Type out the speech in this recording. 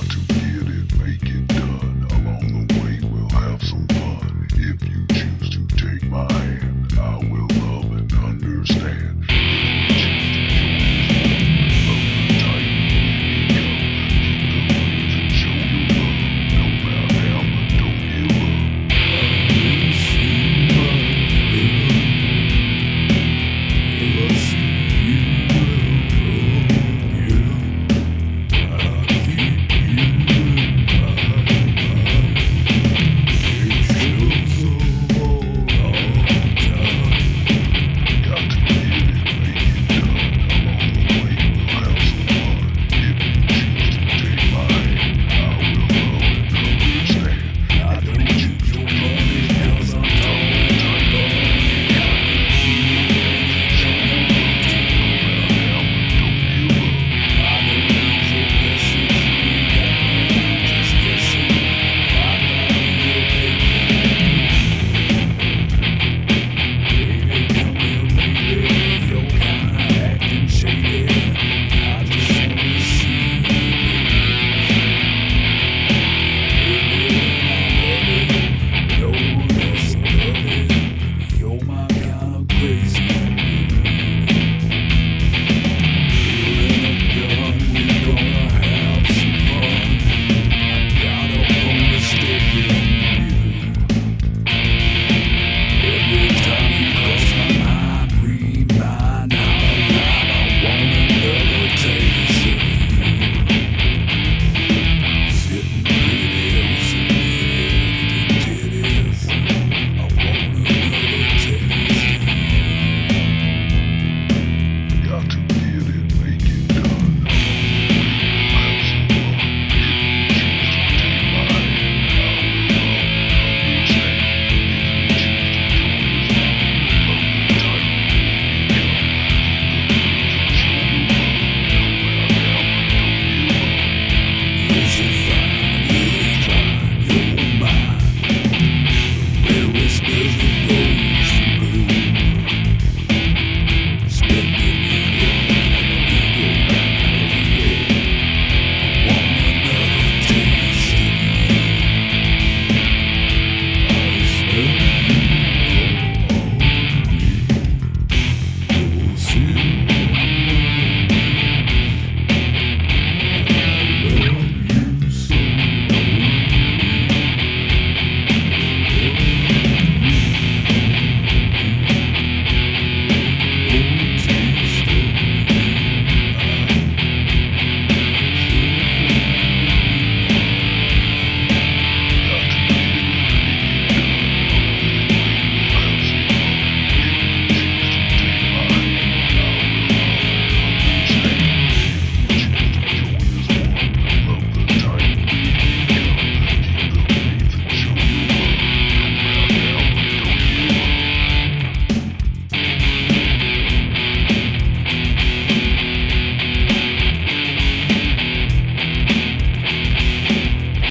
to